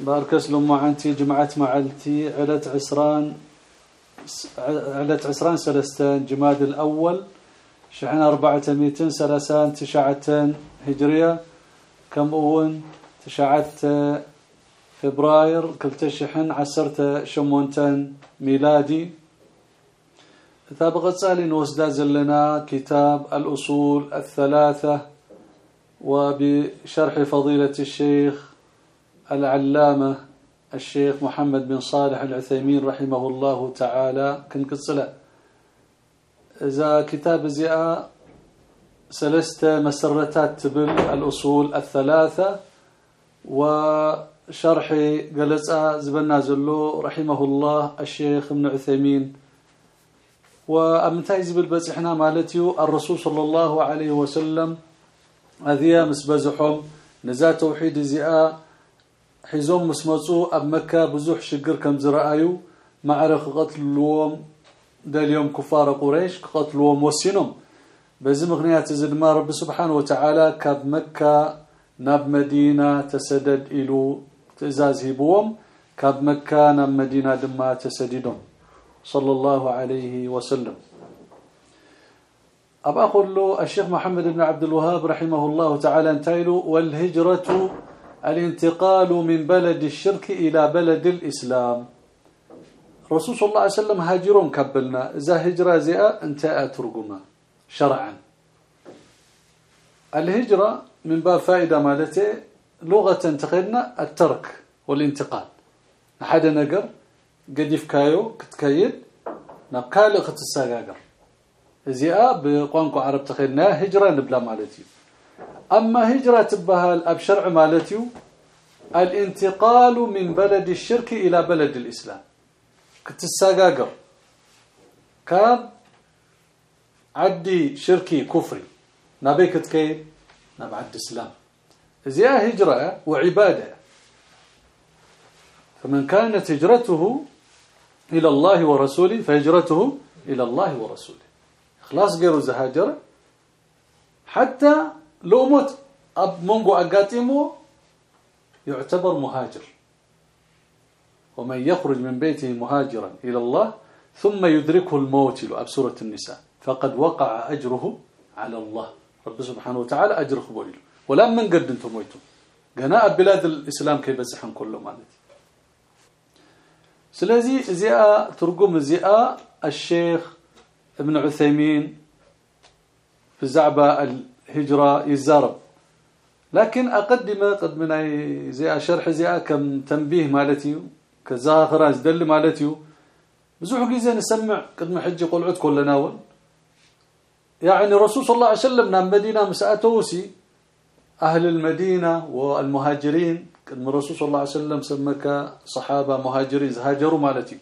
بارك اسلم معنتي جمعت معلتي علت عسران علت عسران سلستان جماد الأول شحن أربعة ميتين سلسان تشعتين هجرية. كم أون؟ تشعت فبراير كل شحن عسرت شمونتين ميلادي. ثابقة سألين وسداز لنا كتاب الأصول الثلاثة وبشرح فضيلة الشيخ العلامة الشيخ محمد بن صالح العثيمين رحمه الله تعالى. كن قصله إذا كتاب زياء سلسته مسرتات تبل الأصول الثلاثة وشرح قلصة زبنا زلو رحمه الله الشيخ ابن عثيمين. وأمتاي زبل بزحنا مالتيو الرسول صلى الله عليه وسلم أذيا مسبزحهم نزا توحيد زياء حزوم مسمصو اب مكه بزح شجر كم زرأيو معرخ قتلوهم ده اليوم كفار قريش قتلوهم وسنهم بزي مغنيات زدما رب سبحانه وتعالى كاب مكه ناب مدينه تسدد ألو تزاز هبوم كاب مكه ناب مدينه دما تسددهم صلى الله عليه وسلم ابا أقول له الشيخ محمد بن عبد الوهاب رحمه الله تعالى انتايلو والهجره الانتقال من بلد الشرك إلى بلد الإسلام. رسول صلى الله عليه وسلم هاجرون كبلنا. إذا هجرة زئة انتهى ترجمة شرعا. الهجرة من باب فائدة مالته لغة تخيلنا الترك والانتقال. أحد نقر قد يفكايو كتكيد نبكال اخت الساقاقر زئة بقوانكو عرب تخيلنا هجرة نبلا مالتي. أما هجرة تبهال أبشرع مالتيو الانتقال من بلد الشرك إلى بلد الإسلام. كنت الساقاقر كان عدي شركي كفري. نبيك تكيد نبعد الإسلام زي هجرة وعبادة. فمن كانت هجرته إلى الله ورسوله فهجرته إلى الله ورسوله. خلاص غير زهاجر. حتى لو موت أب مونغو اقاتيمو يعتبر مهاجر. ومن يخرج من بيته مهاجرا إلى الله ثم يدركه الموت أب سورة النساء. فقد وقع أجره على الله. رب سبحانه وتعالى اجر قبول ولا من قد أنتم مويتوا غناء بلاد الإسلام كيف بزحن كله مالتي. سلازي زياء ترجم زياء الشيخ ابن عثيمين في زعبة هجرة يزارب. لكن أقدم قد من زي شرح زي كم تنبيه مالتي كذا خراج دل مالتي بزوح جيزة نسمع قد ما حج قلعت كل ناول يعني الرسول صلى الله عليه وسلم نام مدينة مسأتوسي أهل المدينة والمهاجرين قد الرسول صلى الله عليه وسلم سمك صحابة مهاجرين هاجروا مالتي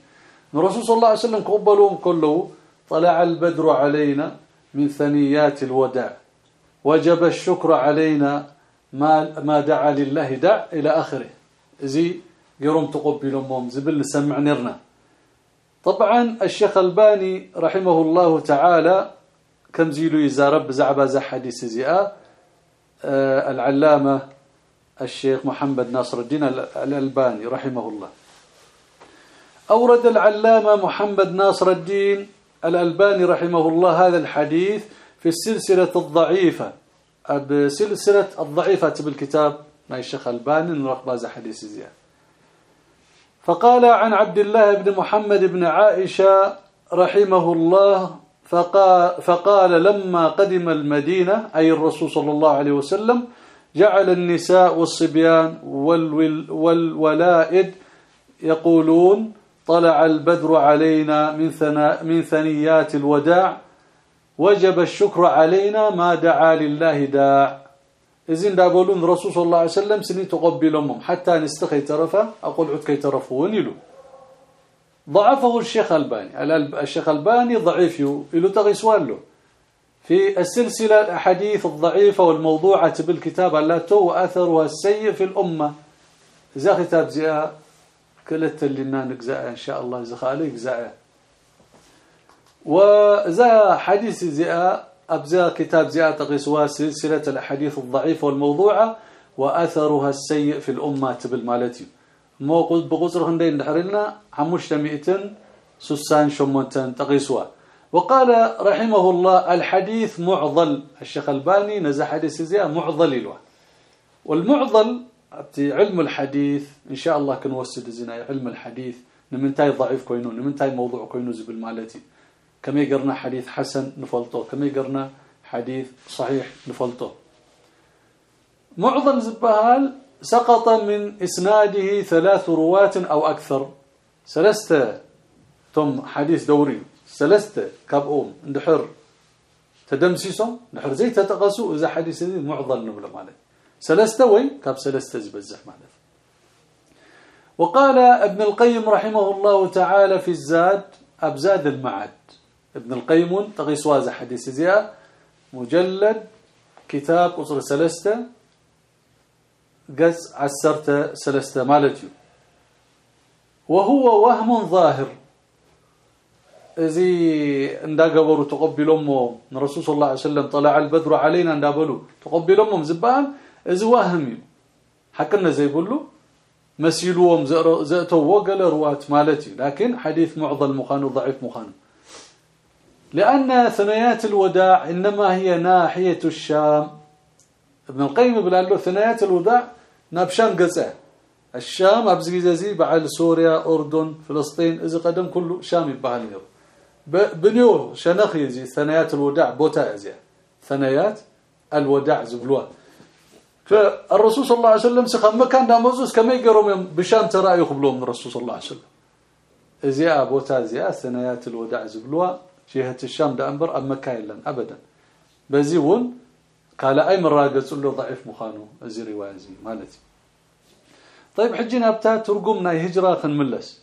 الرسول صلى الله عليه وسلم قبلوا كله طلع البدر علينا من ثنيات الوداع. وجب الشكر علينا ما ما دعا لله دع إلى آخره. زي قرم تقبلهم زبل سمع نرنا. طبعا الشيخ الباني رحمه الله تعالى كم زيلو يزارب زعبا ز حديث زياء آه العلامة الشيخ محمد ناصر الدين الألباني رحمه الله. أورد العلامة محمد ناصر الدين الألباني رحمه الله هذا الحديث في السلسلة الضعيفة. بسلسلة الضعيفة بالكتاب ما الشيخ ألباني نرخباز حديث زياد فقال عن عبد الله بن محمد بن عائشة رحمه الله فقال, فقال لما قدم المدينة أي الرسول صلى الله عليه وسلم جعل النساء والصبيان والولائد يقولون طلع البدر علينا من من ثنيات الوداع وجب الشكر علينا ما دعا لله داع. إذن دابولون رسول صلى الله عليه وسلم سنين تقبلهم حتى نستخي ترفا أقول عد كي ترفون يلو. ضعفه الشيخ ألباني. الشيخ ألباني ضعيف له تغيسوان له. في السلسلة الأحاديث الضعيفة والموضوعة بالكتاب التي وأثرها السيء في الأمة. إذا كتاب زياء كلت لنا نجزاء إن شاء الله. إذا خالي وذا حديث زياء أبزا كتاب زياء تقيسوا سلسلة الأحاديث الضعيفة والموضوعة وأثرها السيء في الأمة بالمالتي مو بقصر هندين نحرلنا عموش تمئتن سسان شمونتن تقيسوا. وقال رحمه الله الحديث معضل. الشيخ الباني نزع حديث زياء معضل له والمعضل علم الحديث إن شاء الله كنوسد زنا علم الحديث نمنتاي ضعيف كوينو نمنتاي موضوع كوينو زبل مالتي. كما يقرنا حديث حسن نفلطه كما يقرنا حديث صحيح نفلطه معظم زبهال سقط من إسناده ثلاث روات أو أكثر. ثلاثة ثم حديث دوري. ثلاثة كابوم ندحر تدمسسهم نحر زي تتقسوا إذا حديث معضل نبل مالك. ثلاثة وين؟ كاب ثلاثة زبزح مالك. وقال ابن القيم رحمه الله تعالى في الزاد أبزاد المعاد. ابن القيم تغيس واز حديث زياء مجلد كتاب قصر ثلاثة قز عسرت ثلاثة مالتي. وهو وهم ظاهر. زي اندغبروا تقبلهم الرسول صلى الله عليه وسلم طلع البدر علينا اندابلوا تقبلهم زبان اذ وهم. حكنا زي بقولوا مسيلوهم زأتوا وقال روات مالتي. لكن حديث معضل مخان ضعيف مخان. لأن ثنايات الوداع إنما هي ناحية الشام. ابن القيم بلا له ثنايات الوداع نابشام قصة الشام ابزغيزي بعد سوريا أردن فلسطين إذا قدم كله شام يبقى بنيو شنخي زي ثنايات الوداع بوتا زي ثنايات الوداع زبلوا فالرسول صلى الله عليه وسلم سخم مكان داموزوس كما يقروا بشام ترى من الرسول صلى الله عليه وسلم. زي بوتا زي ثنايات الوداع زبلوا جهة الشام ده أنبر ام مكة يلن ابدا. بزيون قال أي مرة قصوا له ضعيف مخانو ازي رواية زي مالتي طيب حجينا بتا ترجمنا هجرة خنملس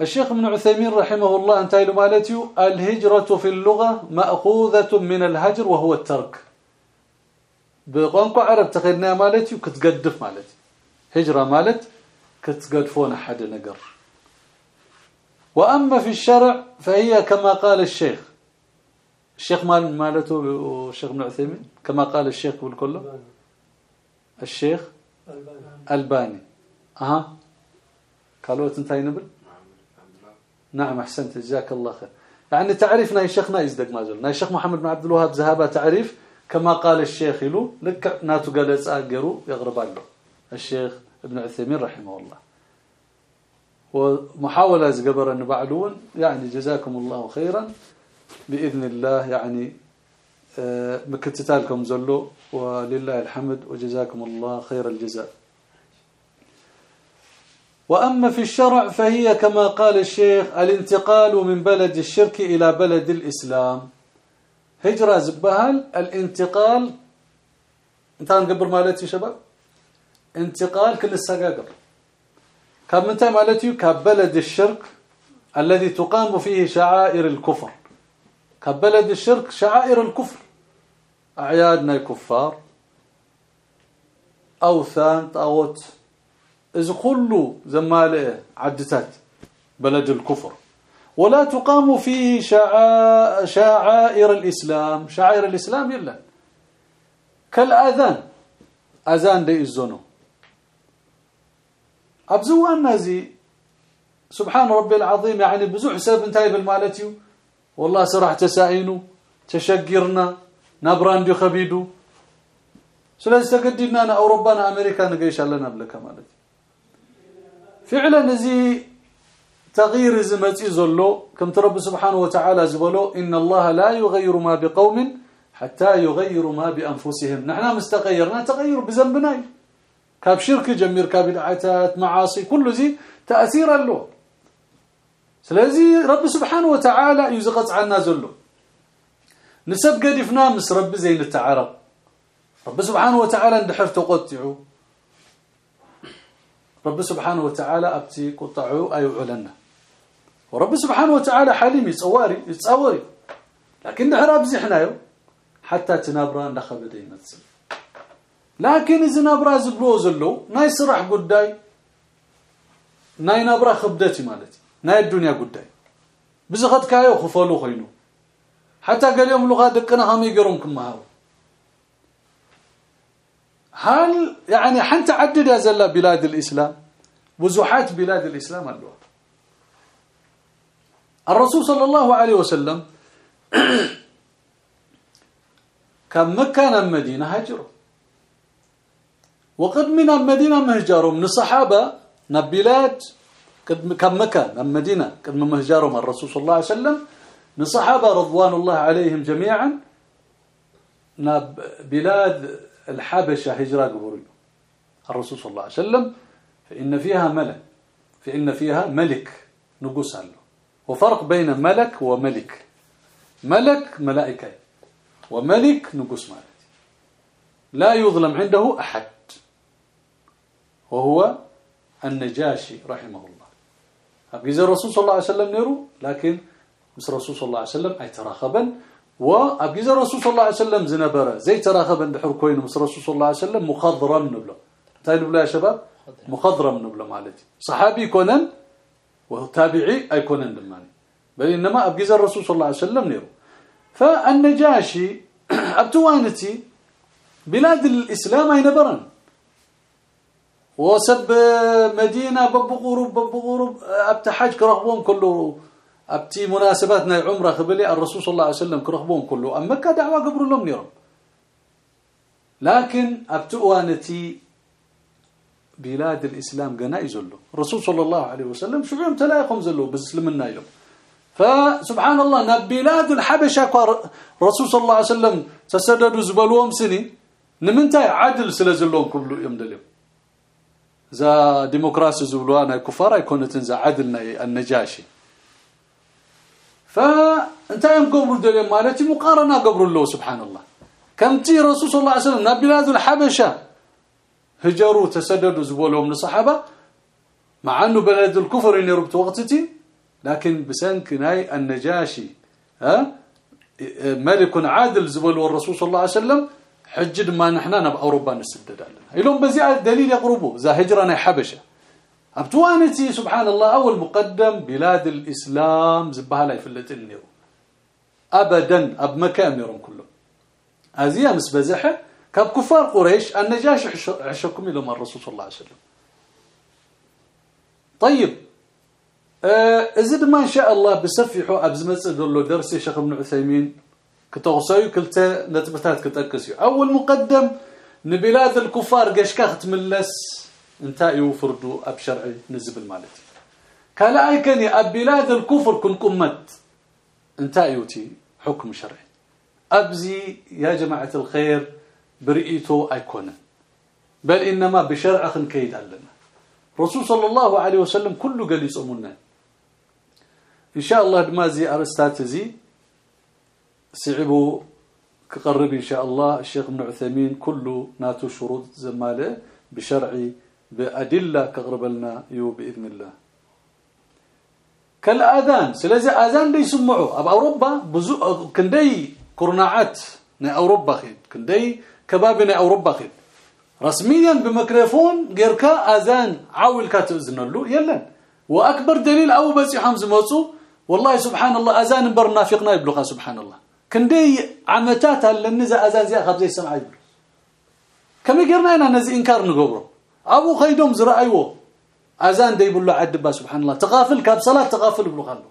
الشيخ ابن عثيمين رحمه الله انتهى مالتي الهجرة في اللغة مأخوذة من الهجر وهو الترك. بقنق عرب تخيلنا مالتي كتقدف مالتي هجرة مالت كتقدفون حد نقر. وأما في الشرع فهي كما قال الشيخ. الشيخ مال مالته الشيخ ابن عثيمين؟ كما قال الشيخ بالكل الشيخ ألباني. أها. قالوا انتهي نبل؟ نعم أحسنت. جزاك الله خير. يعني تعريفنا شيخنا يزدق ما زال الشيخ محمد بن عبد الوهاب ذهب تعريف كما قال الشيخ له لك ناتو قال يغرب له الشيخ ابن عثيمين رحمه الله. ومحاولة زقبر أن بعدون يعني جزاكم الله خيرا. بإذن الله يعني آه، مكتتالكم زلو ولله الحمد وجزاكم الله خير الجزاء. وأما في الشرع فهي كما قال الشيخ الانتقال من بلد الشرك إلى بلد الإسلام. هجرة زبهل الانتقال انت قبل مالتي شباب؟ انتقال كل السقاقر كم انت مالتي كبلد الشرك الذي تقام فيه شعائر الكفر. كبلد الشرك شعائر الكفر. أعيادنا الكفار أوثان طاوت إذا كله زمالة عدتات بلد الكفر. ولا تقام فيه شعائر الإسلام. شعائر الإسلام إلا كالأذان. أذان دي الزنو أبزوا النازي سبحان ربي العظيم يعني بزوح سبب انتهي بالمالتيو. والله سرح تسائنو تشقرنا نبران دي خبيدو. سلازي تقدمنا أوروبانا أمريكا نقيش لنا بلك مالتي فعلا زي تغيير زمتي زلو كم ترب سبحانه وتعالى زبلو إن الله لا يغير ما بقوم حتى يغيروا ما بأنفسهم. نحن مستغيرنا تغير بذنبنا. كاب شرك جمير كاب بدعات معاصي كل زي تأثيرا له سلازي رب سبحانه وتعالى يزقص عنا زلو نسب قدفنا مس رب زين التعرب رب سبحانه وتعالى اندحر تقطعوا رب سبحانه وتعالى ابتي قطعوا اي علنا ورب سبحانه وتعالى حليم يصوري يتصوري لكن نحراب زحنايو حتى تنابرا نخبد يمثل لكن إذا نابرا زبلو زلو ناي سرح قداي ناي نابرا خبدتي مالتي ناي الدنيا قداي. بزغت كايو خفلو خينو. حتى قال يوم لغة دقنا هم يقرونكم معه هل يعني حنت عدد يا زلا بلاد الإسلام؟ وزحات بلاد الإسلام اللغة. الرسول صلى الله عليه وسلم كان مكة المدينة هجروا وقد من المدينة مهجروا من الصحابة نبلاد كم مكة المدينة قد من مهجروا الرسول صلى الله عليه وسلم من صحابة رضوان الله عليهم جميعا بلاد الحبشة هجرة قبوري. الرسول صلى الله عليه وسلم فإن فيها ملك فإن فيها ملك نقص له وفرق بين ملك وملك. ملك ملائكة وملك نقص مالك لا يظلم عنده أحد. وهو النجاشي رحمه الله. أبقى الرسول صلى الله عليه وسلم نيرو لكن مس الرسول صلى الله عليه وسلم أي تراخبا وابجيز الرسول صلى الله عليه وسلم زنبرة زي تراخب اندحر كوين مس الرسول صلى الله عليه وسلم مخضرم نبله تاي نبله يا شباب؟ مخضرم. نبله مالتي. صحابي كونن وتابعي أي كونن دماني. بل إنما ابجيز الرسول صلى الله عليه وسلم نيرو. فالنجاشي أبتوانتي بلاد الإسلام أي نبرن. وسب مدينة ببغروب ببغروب ابتحج كرغبون كله. أبتي مناسباتنا عمرة خبلي الرسول صلى الله عليه وسلم كرخبون كله. أما مكه دعوة قبر لهم نيرم. لكن ابتوانتي بلاد الإسلام قنا يزلوا الرسول صلى الله عليه وسلم شو يوم تلاقيهم زلوا بسلمنا يوم فسبحان الله بلاد الحبشة الرسول صلى الله عليه وسلم تسددوا زبلوهم سنين نمنتاي عدل سلازلون كبلو يوم دليم ذا ديمقراطي زبلوانا كفار يكون تنزا عدلنا النجاشي. فانت يوم قبر دليل مالتي مقارنة قبر الله سبحان الله. كمتي رسول صلى الله عليه وسلم بلاد الحبشة. هجروا تسددوا زبولهم الصحابه مع أنه بلد الكفر اللي ربط وقتتي. لكن بسنك ناي النجاشي ها؟ ملك عادل زبول الرسول صلى الله عليه وسلم. حجد ما نحنا باوروبا نسدد لنا لهم بزياده دليل يقربوا ذا هجرنا حبشه ابتوانتي سبحان الله اول مقدم بلاد الاسلام زبها لا يفلت النيرو ابدا اب مكان كلهم ازيا مس بزحه كاب كفار قريش النجاش عشكم لهم الرسول صلى الله عليه وسلم طيب ازد ما ان شاء الله بسفحوا ابزمص دلو درسي شيخ ابن عثيمين كتوصيو كلتا نتبتات كتاكسيو أول مقدم نبلاد الكفار قشكا ختملس انتا يوفردوا ابشرعي نزبل مالتي كلا أيكني ابلاد الكفر كن قمت انتا يوتي حكم شرعي. أبزي يا جماعة الخير برئيتو ايكون بل إنما بشرع خن كيد لنا رسول صلى الله عليه وسلم كله قال يصومنا إن شاء الله دمازي ارستات سعبوا كقرب إن شاء الله الشيخ ابن عثيمين كله ناتو شروط زمالة بشرعي بأدلة كغرب لنا يو بإذن الله. كالآذان سلازي آذان دي سمعوا أب أوروبا بزو كندي كورناعات نا أوروبا خيد. كندي كباب نا أوروبا خيد. رسميا بميكروفون غيركا آذان عاول كاتزن له. يلا. وأكبر دليل أو بس حمز موصو. والله سبحان الله آذان برنافقنا يبلغها سبحان الله. كندي عمتات للنزا آذان زي خبز يسمع يبلغ كم يقرنا هنا نزي إنكار نقبره أبو خيدوم زرعيو اذان دي بلو عدبا سبحان الله. تغافل كاب صلاة تغافل بلو خلو.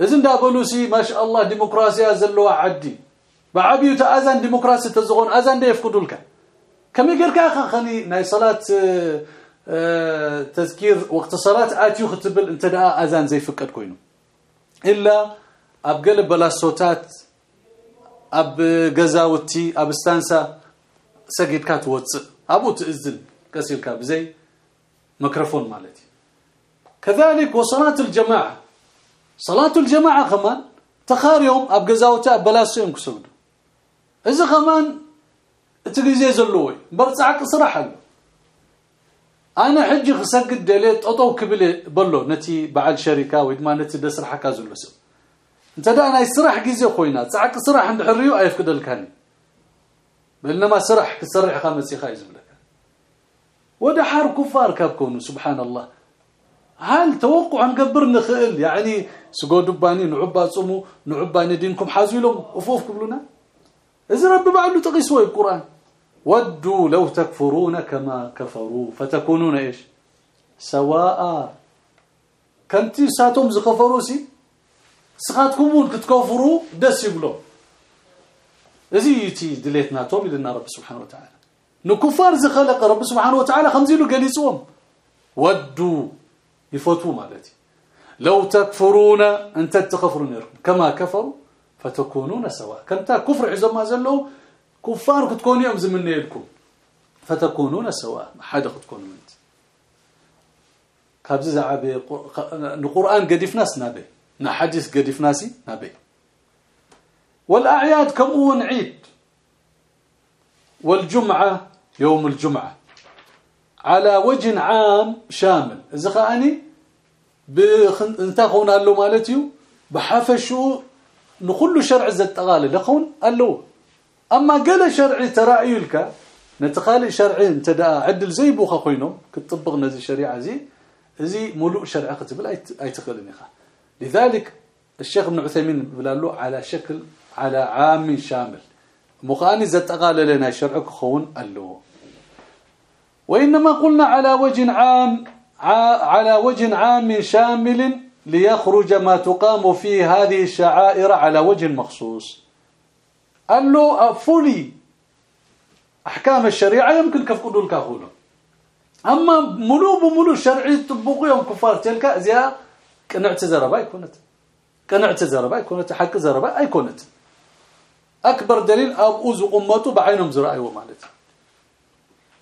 إذن دا بلوسي ما شاء الله ديمقراطيا زلوا عدي. بعبيو تاذان ديمقراطي تزغون اذان دي يفقدولك كم يقرك اخا خني ناي صلاة تذكير وقت صلاة اتيو ختبل انت دا اذان زي فقد كوينو. إلا ابقلب بلا صوتات اب غزاوتي اب استانسا سجدك توصل ابو تاذن كسيرك بزي ميكروفون مالتي كذلك وصلاه الجماعه صلاه الجماعه كمان تخار يوم ابغزاوتا بلاسيم كسود اذا كمان تجيزي زلوي برصعك صراحة أنا حجي خسجد دلي ططو كبل بلو نتي بعد شركه ويدما نتي دسرحك زلو سب انت دا أنا يسرح غيزي خوينا صعك سرح عند حريو ايفكدلكني بينما سرح كسرح خمسي خايز بلك ودا حار كفار كابكونوا سبحان الله هل توقع نقبر نخيل يعني سقود باني نعبا صمو نعبا دينكم حازيلهم وفوف قبلنا اذا رب بعده تقيسوا القران ودوا لو تكفرون كما كفروا فتكونون إيش سواء كنتي ساتهم زكفروا سخاتكم كتكفروا دس يبلو ازيتي دليتنا توب لنا رب سبحانه وتعالى نكفار زخلق رب سبحانه وتعالى خمزيلو قليسهم ودوا يفوتوا مالتي لو تكفرون انت تكفرون كما كفروا فتكونون سواء كنت كفر عزم ما زلوا كفار كتكونوا يوم زمن لكم فتكونون سواء ما حدا كتكونوا انت كابز زعبي القران قديف ناس نحدث قديف ناسي؟ نبي والأعياد كم عيد. والجمعة يوم الجمعة. على وجه عام شامل. إذا خاني خونا له مالتيو بحفشو نخلو شرع زتقاله لخون قالوا أما قال شرعي تراعي لك نتخالي شرعي انت دا عدل زي بوخه خوينهم كتطبق نزي الشريعه زي زي ملوء شرع كتب أي تخلني لذلك الشيخ ابن عثيمين بلالو على شكل على عام شامل. مخاني زتقاله لنا شرعك خون قال له وإنما قلنا على وجه عام على وجه عام شامل ليخرج ما تقام فيه هذه الشعائر على وجه مخصوص. قال له فولي أحكام الشريعة يمكن كفقدوا الكاخوله أما ملو بملو شرعي تطبقوا يوم كفار تلك ازيا قنعت زربا يكونت قنعت زربا يكونت حق زربا يكونت أكبر دليل ابو أمته بعينهم زرائي ومالته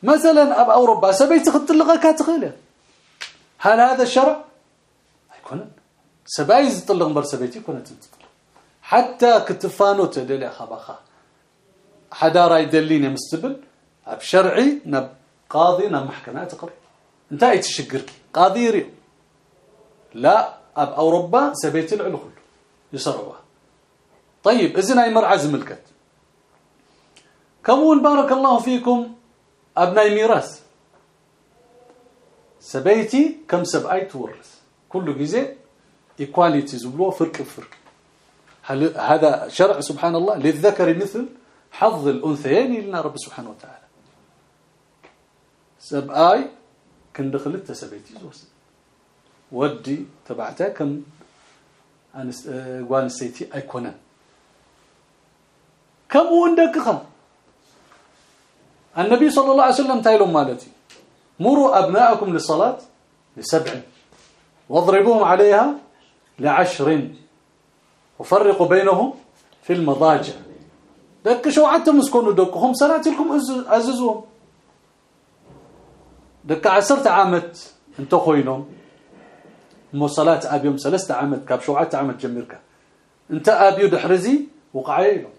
مثلا أب اوروبا سبيت تخطلقك تخيله هل هذا الشرع؟ يكون سبايز طلق مبر سبيتي كنت. حتى كتفانو تدلي خبخه حدا راي يدليني مستبل. بشرعي نب قاضي نب محكمة تقر انت أي قاضي يري لا. أب اوروبا سبيت العلو كله يصروا طيب إذن أي مرعى ملكت كمون بارك الله فيكم أبناء ميراث. سبيتي كم سبعي تورث. كل جزء ايكواليتي زبلو فرق فرق هل هذا شرع سبحان الله للذكر مثل حظ الأنثيين لنا رب سبحانه وتعالى؟ سبعي كن دخلت سبيتي زوس. ودي تبعتها كم انس قوان سيتي ايكونا كم وندقخه النبي صلى الله عليه وسلم تايلهم مالتي مروا ابناءكم للصلاه لسبع واضربوهم عليها لعشر وفرقوا بينهم في المضاجع دك شو عدتم مسكونوا دكهم صلاه لكم عززوهم دك عسرت عامت انت خوينهم مو صلاه ابيهم ثلاثة عامت كاب شو عدت عامت جميرك أنت ابيو دحرزي وقعيلهم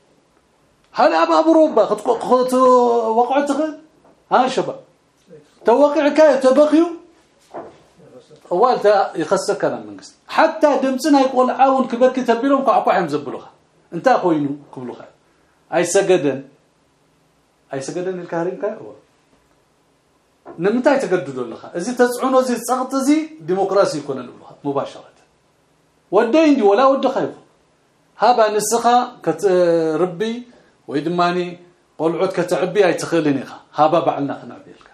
هل أبا اوروبا خد وقعت ها شباب. توقع كاي تبقيو اولتا يخسك أنا منقص حتى دمصنا يقول عاون كبك تبيلهم كعقوا زبلوها. أنت خوينو كبلوها. أي سجدن. أي سجدن الكهرين كاي هو نمتى تجددوا لها ازي تصعونوا زي صغط زي ديمقراطي يكون لها مباشره ودين ولا ود خيف هابا نسخه كتربي ويدماني قلعود كتعبي اي تخليني هابا بعلنا خنعبيلك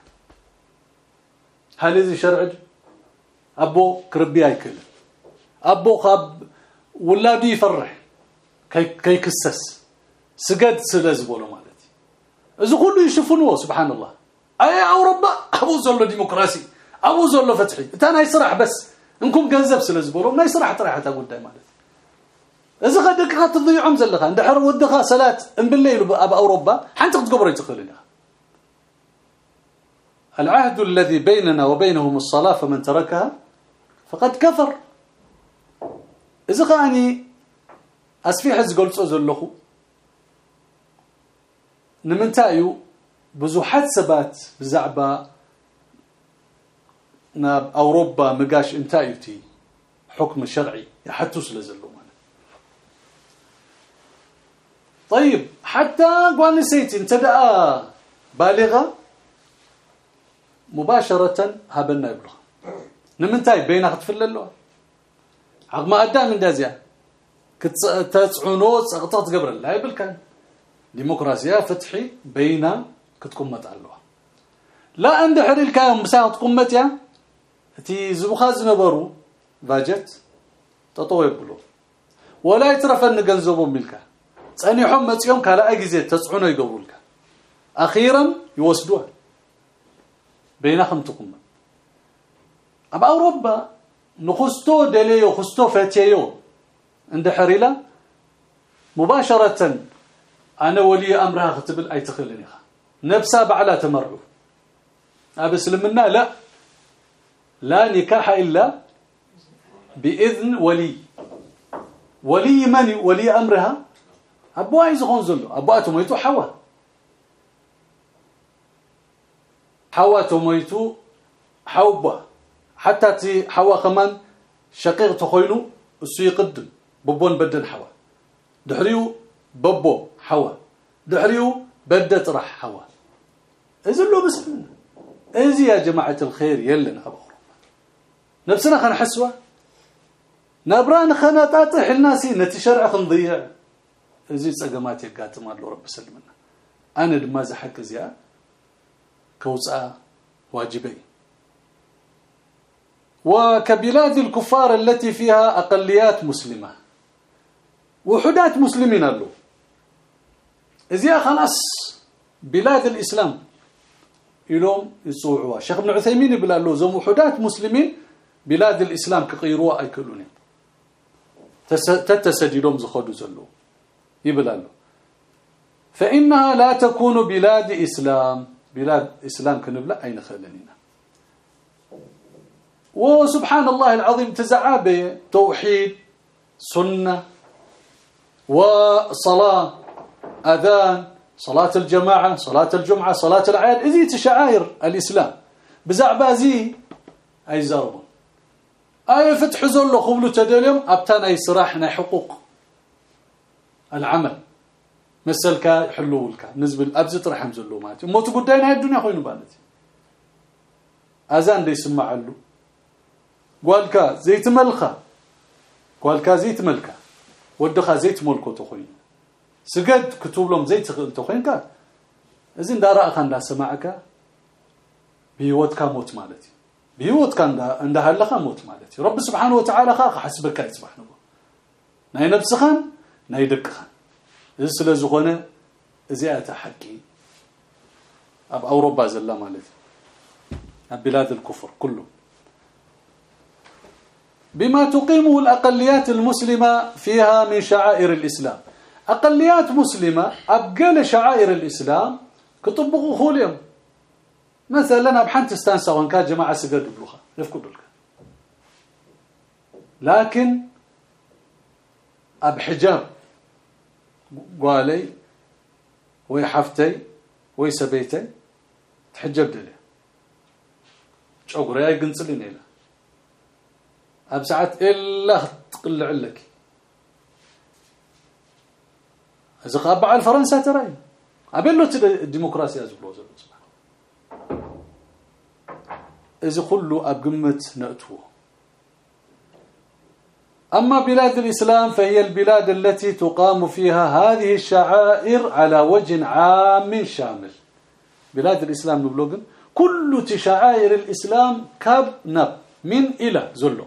هل هذه شرع ابو كربي ايكل ابو خاب ولادي يفرح كي كي كسس سجد سلازبولو مالتي اذا كله يشوفونه سبحان الله أي اوروبا أبو زلو ديمقراسي أبو زلو فتحي. أنا يسرح بس. إنكم جنزب سلازبولو ما يسرح طريحة قدام مالتي إذا غدك تضيعهم زلخة. اندحر ودخا صلاة. إن بالليل أب اوروبا حنت تقبر يتخلنا العهد الذي بيننا وبينهم الصلاة فمن تركها فقد كفر. إذا غاني أسفي حز قلت زلخو نمنتايو بزوحات سبات بزعبة ناب أوروبا مقاش انتايتي حكم شرعي يحتو سلازلو طيب حتى قال نسيت انت بالغة مباشرة هبنا يبلغ نمنتاي بينها تفللو عقم ادام من دازيا كتصعنو صغطات قبر لا يبلكن ديمقراطية فتحي بين كتكون متعلوها لا عند حريل كان مساعد قمتها تي زبخاز نبرو باجت تطوي بلو ولا يترفن ገንዘቡ ሚልካ ጸኒሖም መጽዮም ካልኣይ ግዜ ተጽዕኖ ይገብሩልካ اخيرا يوسدوها بينهم تقوم اب اوروبا نخستو دليو خستو فتيو عند حريلا مباشره انا ولي امرها ختبل اي تخلنيها نفسها بعلا تمرعو اب اسلمنا لا. لا نكاح إلا بإذن ولي. ولي من ولي أمرها؟ ابوها يزغون زلو ابوها تميتو حوا. حوا تميتو حوبه حتى تي حوا كمان شقيق تخوينو السو يقدم. ببون بدن حوا. دحريو ببو حوا. دحريو بدت راح حوا ازلو بس ازي يا جماعة الخير يلنا ابو نفسنا خنا حسوة؟ نبران خناطاطح الناسي نتي شرع خنضيع. ازي صقمات يقاتم الله رب سلمنا. أنا دما زحك زيا. كوصا واجبي. وكبلاد الكفار التي فيها أقليات مسلمة. وحدات مسلمين له ازي خلاص بلاد الإسلام يلوم يصوعوا شيخ ابن عثيمين بلا له زم وحدات مسلمين بلاد الإسلام كقيروا أيكلوني. تتسجلهم زخدوا زلو. يبلالو فإنها لا تكون بلاد إسلام. بلاد إسلام كنبلا أين خلنينا؟ وسبحان الله العظيم تزعابه توحيد سنة وصلاة أذان صلاة الجماعة صلاة الجمعة صلاة العيد إذي تشعائر الإسلام. بزعبازي أي زربون أي فتح زلو قبل تدليم؟ أبتان أي صراحنا حقوق العمل. مثلك يحلولك نزبل ابز طرحم زلو مات موت غداينا الدنيا خوينو بالت اذان دي يسمع له قالك زيت ملخة. قالك زيت ملكة. ودخا زيت ملكو تخوين سجد كتب لهم زيت تخوينك اذن دارا خان لا سمعك بيوتك موت مالتي بيوت كان عند هلخه موت مالتي رب سبحانه وتعالى خا حسبك يصبح نبو ناي نفسخن ناي دقخن اذ سلا زغونه ازياته حقي اب اوروبا زلا مالتي اب بلاد الكفر كله بما تقيمه الاقليات المسلمه فيها من شعائر الإسلام أقليات مسلمة ابقى شعائر الإسلام كطبقوا خولهم مثلا بحنت استانسا وإن كان جماعة سجدوا بلوخه يفقدوا لك لكن أب حجاب قالي وي حفتي وي سبيتي تحجب لي شغري اي قنصلين له. أب ساعات الا تقلع لك اذا قابع الفرنسا ترى ابلو الديمقراطيه زبلو زبلو اذا كله ابقمت نأتوه أما بلاد الإسلام فهي البلاد التي تقام فيها هذه الشعائر على وجه عام شامل بلاد الإسلام نبلغن كل شعائر الإسلام كاب نب من إلى زلو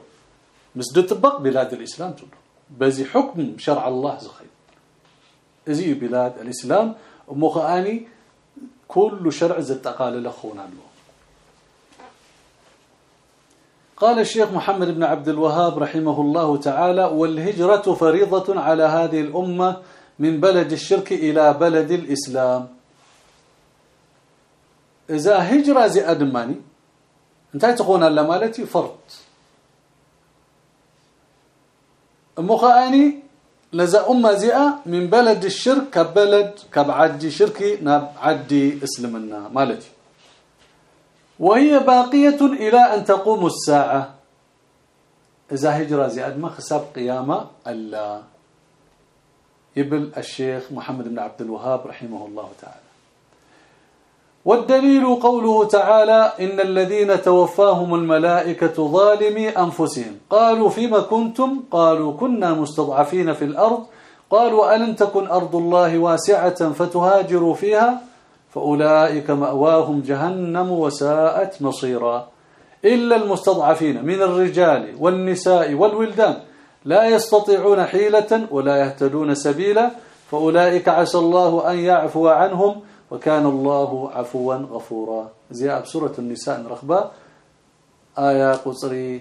مسد تبق بلاد الإسلام زلو بزي حكم شرع الله زخي ازي بلاد الإسلام مخاني كل شرع زت اقال لخونا له قال الشيخ محمد بن عبد الوهاب رحمه الله تعالى والهجرة فريضة على هذه الأمة من بلد الشرك إلى بلد الإسلام إذا هجرة زي أدماني انتهي تقول مالتي فرض مخاني لذا أمة زئة من بلد الشرك كبلد كبعدي شركي نبعدي اسلمنا مالتي. وهي باقية إلى أن تقوم الساعة. إذا هجرة زياد ما خساب قيامة ألا. يبل الشيخ محمد بن عبد الوهاب رحمه الله تعالى. والدليل قوله تعالى إن الذين توفاهم الملائكة ظالمي أنفسهم. قالوا فيما كنتم؟ قالوا كنا مستضعفين في الأرض. قالوا ألم تكن أرض الله واسعة فتهاجروا فيها؟ فأولئك مأواهم جهنم وساءت مصيرا. إلا المستضعفين من الرجال والنساء والولدان لا يستطيعون حيلة ولا يهتدون سبيلا. فأولئك عسى الله أن يعفو عنهم وكان الله عفوا غفورا. زي بسورة النساء رخبة آية قصري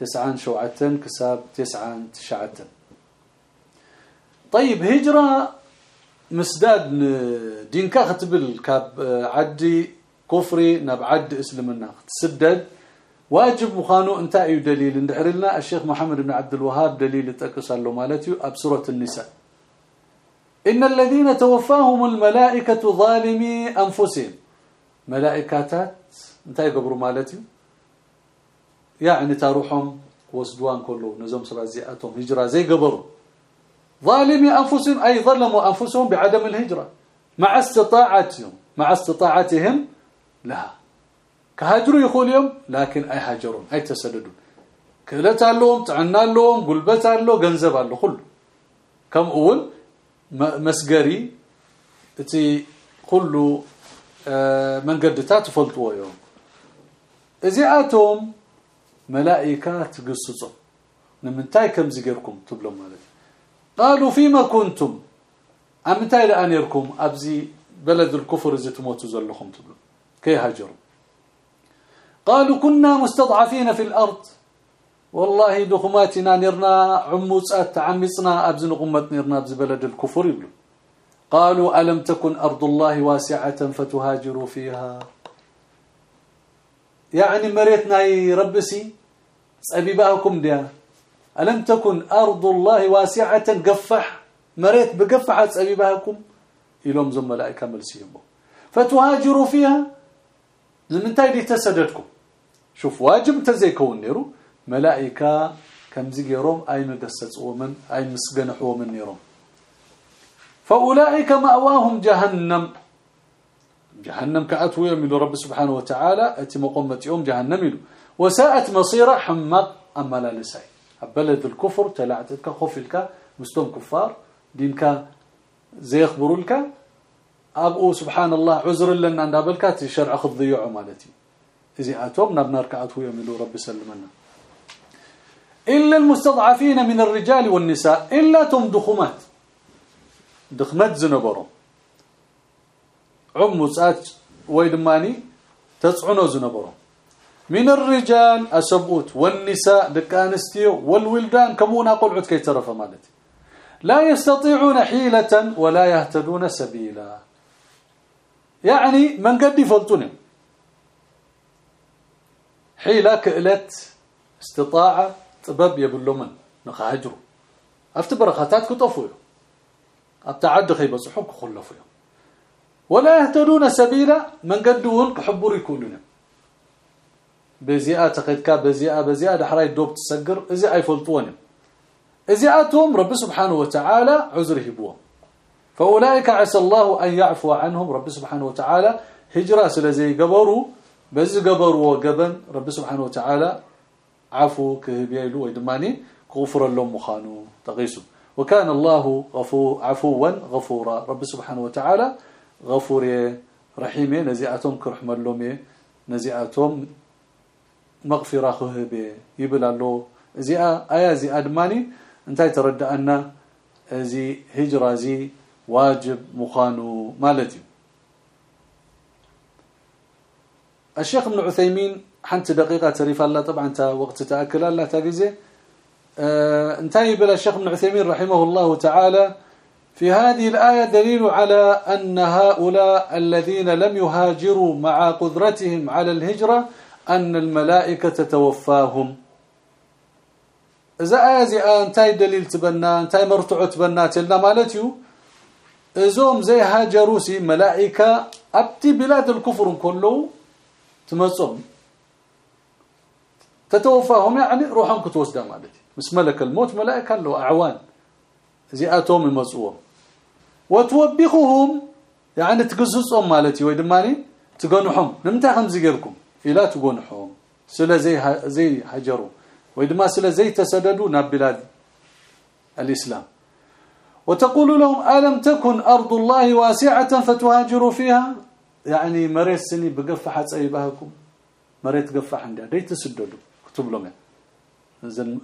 تسعان شوعة كساب تسعان تشعة. طيب هجرة مسداد دينكا ختبل كاب عدي كفري نب عد اسلمنا تسدد واجب مخانو انت اي دليل. ندحر لنا الشيخ محمد بن عبد الوهاب دليل تقص له مالتي ابسوره النساء. إن الذين توفاهم الملائكة ظالمي أنفسهم. ملائكات أنت يقبروا مالتي؟ يعني تروحهم وسدوان كله نزم سرازياتهم هجرة زي قبروا ظالمي أنفسهم أي ظلموا أنفسهم بعدم الهجرة. مع استطاعتهم مع استطاعتهم لها كهاجروا يقول يوم لكن أي هاجرون أي تسددون. كلت لهم تعنا لهم قلبت له غنزب له كم أول؟ مسقري تي كل من قدتا تفلطوا يوم ازياتهم ملائكات قصصوا نمنتاي كم زغيركم تبلو مالك قالوا فيما كنتم امنتاي لانيركم ابزي بلد الكفر اذا تموتوا زلكم تبلو كي هاجروا قالوا كنا مستضعفين في الأرض والله دخماتنا نرنا عموصات تعمصنا أبز نقمت نرنا أبز بلد الكفر يبلو. قالوا ألم تكن أرض الله واسعة فتهاجروا فيها؟ يعني مريتنا ربسي صبيباكم ديا. ألم تكن أرض الله واسعة قفح؟ مريت بقفحة صبيباكم يلوم زم ملائكة فتهاجروا فيها؟ لمنتاي دي تسددكم. شوف واجب تزيكون نيرو. ملائكة كم زيغيروم أي مدسصوا من أي مسغنحوا من نيروم فأولئك مأواهم جهنم. جهنم كاتوا يميل رب سبحانه وتعالى أتي مقومة يوم جهنم يلو وساءت مصيره حمق أما لا لساي. بلد الكفر تلعتك خفلك مستوم كفار دينك زي يخبروا لك أبو سبحان الله عذر لنا اندابلك شرع خضيعه مالتي. إذا اتوب نار كاتوا يميلوا رب سلمنا إلا المستضعفين من الرجال والنساء إلا تم دخمات دخمت زنبرو. عمصات ويدماني تصعنو زنبرو. من الرجال أسبوت والنساء دكانستيو والولدان كمونا قلعت كي ترف مالتي. لا يستطيعون حيلة ولا يهتدون سبيلا. يعني من قد يفلطون حيلة كئلت استطاعة طبب يبلومن نخاجروا افتبرخاتات كطفوا ابتعد خيبصحوا كخلفوا ولا يهتدون سبيلا من قدون كحبور يكونون بزيئة تقدك بزيئة بزيئة دحراي دوب تسجر اذا ايفلطون ازياتهم رب سبحانه وتعالى عذره بهم فأولئك عسى الله أن يعفو عنهم رب سبحانه وتعالى. هجرة سلازي قبروا بز قبروا وقبن رب سبحانه وتعالى عفو كهبيلو ويدماني غفر لهم مخانو تقيسوا وكان الله غفور عفوا غفورا. رب سبحانه وتعالى غفور رحيم نزيعتهم كرحم لهم نزيعتهم مغفرة خهبه يبلا له زيا ايا زي أدماني انت تردأنا زي هجرة زي واجب مخانو مالتي. الشيخ ابن عثيمين حنت دقيقة تريف الله طبعا انت وقت تأكل الله تجزي آه انتهي بلا الشيخ ابن عثيمين رحمه الله تعالى في هذه الآية دليل على أن هؤلاء الذين لم يهاجروا مع قدرتهم على الهجرة أن الملائكة توفاهم إذا آزي أنتاي دليل تبنى أنتاي مرتع تبنى تلنا مالتيو إزوم زي هاجروسي ملائكة أبتي بلاد الكفر كله تمصهم تتوفاهم يعني روحهم كتوسدا مالتي مس ملك الموت ملائكه له اعوان زياتهم يمصوهم وتوبخهم يعني تقصصهم مالتي ويدماني تقنحهم نمتا خمزي غيركم إلى تقنحهم سلا زي زي هجروا ويدما سلا زي تسددوا نبلاد الإسلام وتقول لهم ألم تكن أرض الله واسعة فتهاجروا فيها يعني مريت سني بقفح صيبهكم مريت قفح عندها دي لهم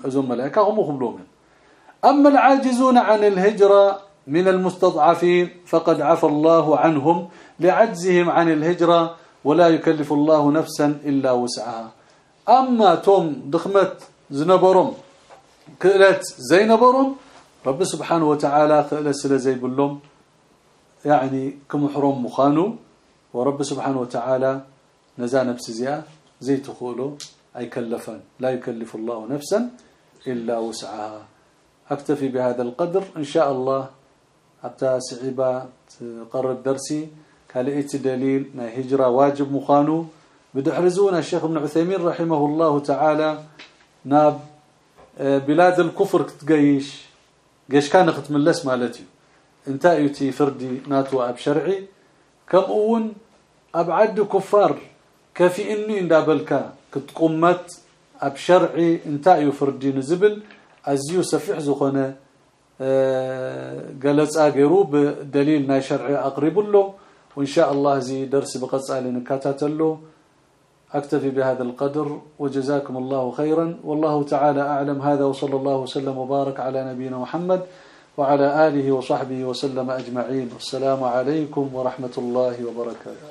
أزم ملائكة هم خبلهم أما العاجزون عن الهجرة من المستضعفين فقد عفى الله عنهم لعجزهم عن الهجرة ولا يكلف الله نفسا إلا وسعها. أما توم دخمت زنبرم كلت زينبرم رب سبحانه وتعالى كلت زي بلهم يعني كمحرم مخانو ورب سبحانه وتعالى نزا نفس زيا زي تقولوا أي كلفان. لا يكلف الله نفسا إلا وسعها. أكتفي بهذا القدر. إن شاء الله حتى سعيبة قرر درسي كالئت دليل. ما هجرة واجب مخانو. بدحرزون الشيخ ابن عثيمين رحمه الله تعالى. ناب بلاد الكفر تقيش قيش كان ختملس مالتي. انت يتي فردي ناتو أب شرعي. كم أون ابعد كفار. كفي إني اندابلكا كتقمت أب شرعي انت يفردي نزبل أزيو سفح زخنه قالت اغيرو بدليل ما شرعي اقرب له وإن شاء الله زي درس بقصة لنكاتاتلو أكتفي بهذا القدر وجزاكم الله خيرا. والله تعالى أعلم. هذا وصلى الله وسلم وبارك على نبينا محمد وعلى آله وصحبه وسلم أجمعين. والسلام عليكم ورحمة الله وبركاته.